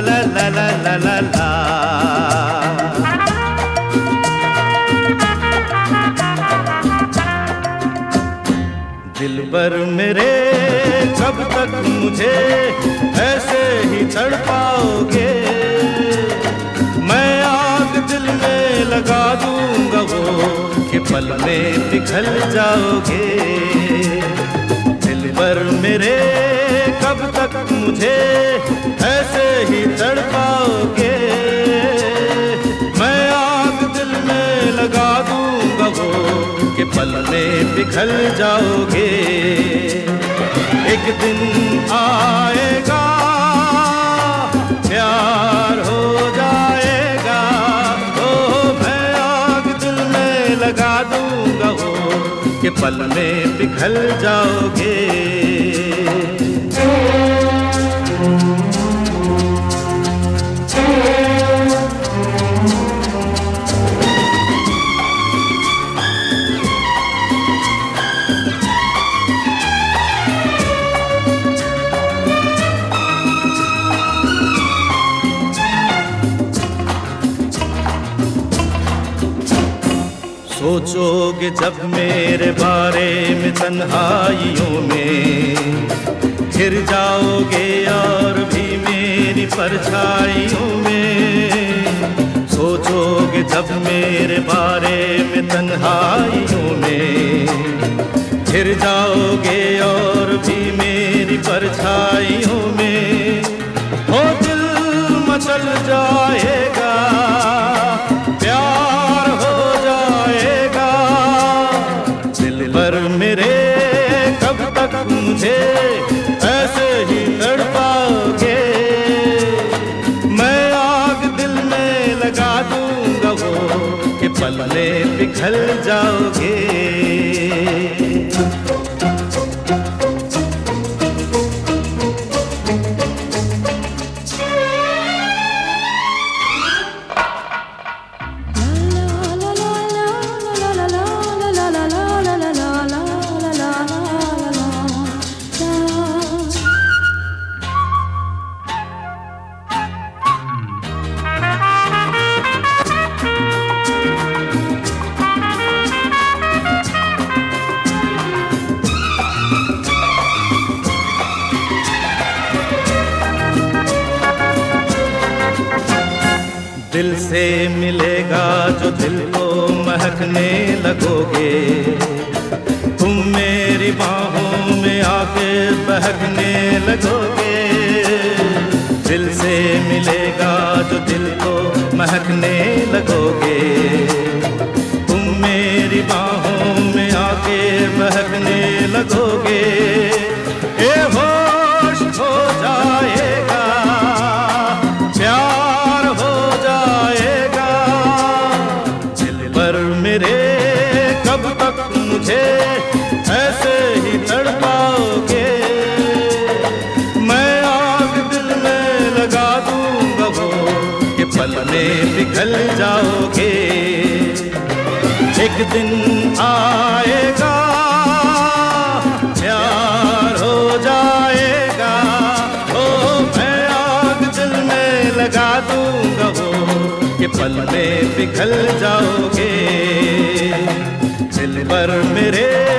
la la la la la दिल पर मेरे, जब तक मुझे ऐसे ही चढ़ पाओगे। मैं आग दिल में लगा दूँगा वो कि पल में पिघल जाओगे। दिल पर मेरे, कब तक मुझे ऐसे ही चढ़ में पिघल जाओगे। एक दिन आएगा, प्यार हो जाएगा। ओ, मैं आग दिल में लगा दूँगा वो कि पल में पिघल जाओगे। सोचोगे जब मेरे बारे में तन्हाइयों में। घिर जाओगे और भी मेरी परछाइयों में। सोचोगे जब मेरे बारे में तन्हाइयों में। घिर जाओगे और भी मेरी परछाइयों में। हो दिल मचल जाएगा पल में पिघल जाओगे। दिल से मिलेगा जो दिल को महकने लगोगे। तुम मेरी बाहों में आके बहकने लगोगे। मुझे ऐसे ही तड़पाओगे मैं आग दिल में लगा दूँगा वो, कि पल में पिघल जाओगे। एक दिन आएगा, प्यार हो जाएगा। ओ, मैं आग दिल में लगा दूँगा वो, कि पल में पिघल जाओगे। दिल पर मेरे